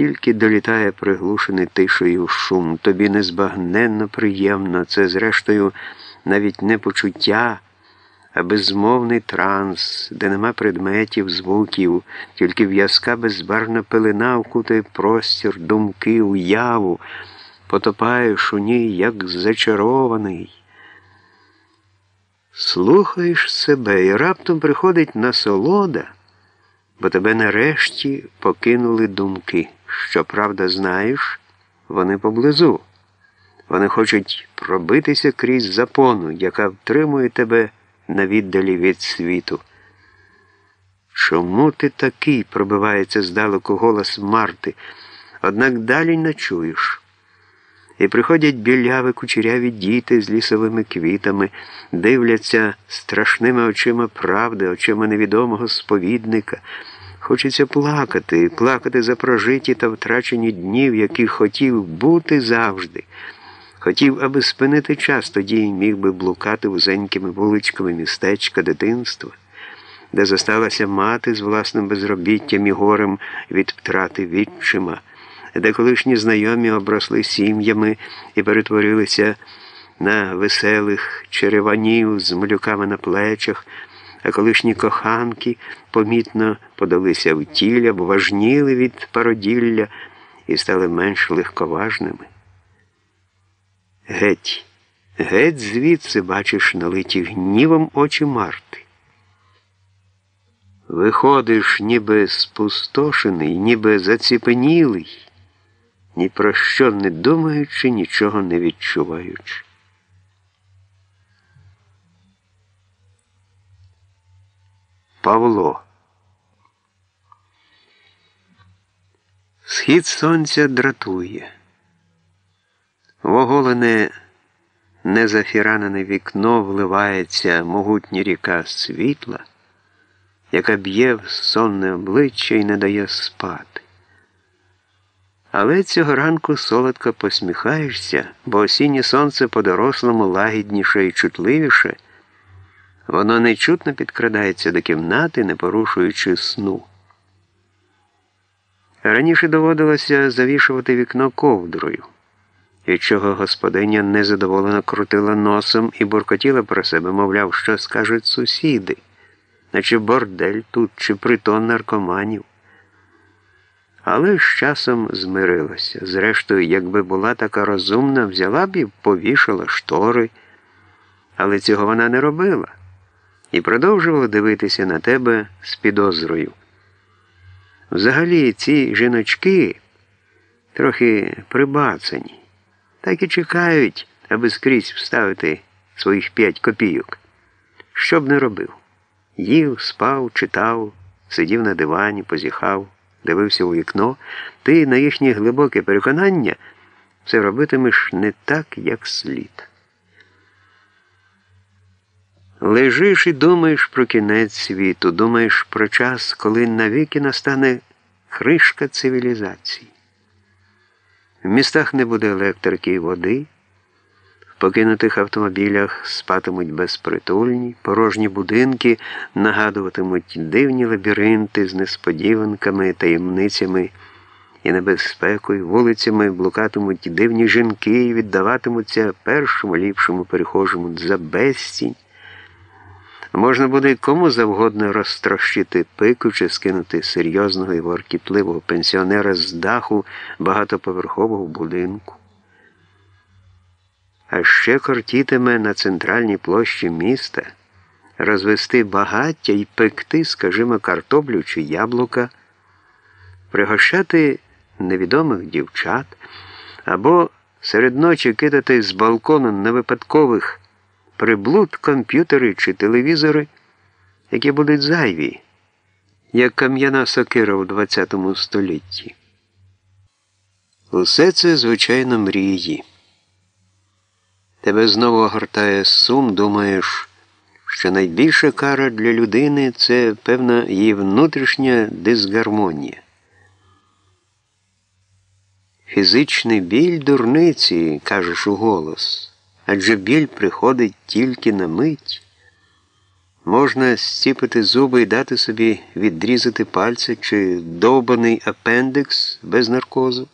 Тільки долітає приглушений тишею шум, тобі незбагненно приємно, це, зрештою, навіть не почуття, а безмовний транс, де нема предметів, звуків, тільки в'язка безбарна пилина вкутає простір, думки, уяву, потопаєш у ній, як зачарований. Слухаєш себе і раптом приходить насолода, бо тебе нарешті покинули думки. Щоправда, знаєш, вони поблизу. Вони хочуть пробитися крізь запону, яка втримує тебе на віддалі від світу. Чому ти такий? пробивається здалеку голос Марти, однак далі не чуєш. І приходять біляви кучеряві діти з лісовими квітами, дивляться страшними очима правди, очима невідомого сповідника. Хочеться плакати, плакати за прожиті та втрачені дні, в яких хотів бути завжди. Хотів, аби спинити час, тоді міг би блукати вузенькими вуличками містечка дитинства, де зосталася мати з власним безробіттям і горем від втрати відчима, де колишні знайомі обросли сім'ями і перетворилися на веселих череванів з малюками на плечах а колишні коханки помітно подалися в тіля, бо важніли від пароділля і стали менш легковажними. Геть, геть звідси бачиш налиті гнівом очі Марти. Виходиш, ніби спустошений, ніби заціпенілий, ні про що не думаючи, нічого не відчуваючи. Павло. Схід сонця дратує. В оголене незафіранене вікно вливається могутня ріка світла, яка б'є в сонне обличчя і не дає спати. Але цього ранку солодко посміхаєшся, бо осіннє сонце по-дорослому лагідніше і чутливіше. Воно нечутно підкрадається до кімнати, не порушуючи сну. Раніше доводилося завішувати вікно ковдрою, від чого господиня незадоволено крутила носом і буркотіла про себе, мовляв, що скажуть сусіди, наче бордель тут чи притон наркоманів. Але з часом змирилася. Зрештою, якби була така розумна, взяла б і повішала штори, але цього вона не робила і продовжувала дивитися на тебе з підозрою. Взагалі, ці жіночки трохи прибацані, так і чекають, аби скрізь вставити своїх п'ять копійок. Що б не робив? Їв, спав, читав, сидів на дивані, позіхав, дивився у вікно, ти на їхнє глибоке переконання все робитимеш не так, як слід. Лежиш і думаєш про кінець світу, думаєш про час, коли навіки настане кришка цивілізації. В містах не буде електрики і води, в покинутих автомобілях спатимуть безпритульні, порожні будинки нагадуватимуть дивні лабіринти з несподіванками, таємницями і небезпекою, вулицями блукатимуть дивні жінки і віддаватимуться першому ліпшому перехожому за безцінь. Можна буде кому завгодно розтрощити пику чи скинути серйозного і воркітливого пенсіонера з даху багатоповерхового будинку. А ще кортітиме на центральній площі міста розвести багаття і пекти, скажімо, картоплю чи яблука, пригощати невідомих дівчат або серед ночі кидати з балкону на випадкових приблуд комп'ютери чи телевізори, які будуть зайві, як кам'яна сокира у ХХ столітті. Усе це, звичайно, мрії. Тебе знову огортає сум, думаєш, що найбільша кара для людини це певна її внутрішня дисгармонія. Фізичний біль дурниці, кажеш у голос адже біль приходить тільки на мить. Можна зціпити зуби і дати собі відрізати пальці чи довбаний апендикс без наркозу.